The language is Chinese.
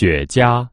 雪茄。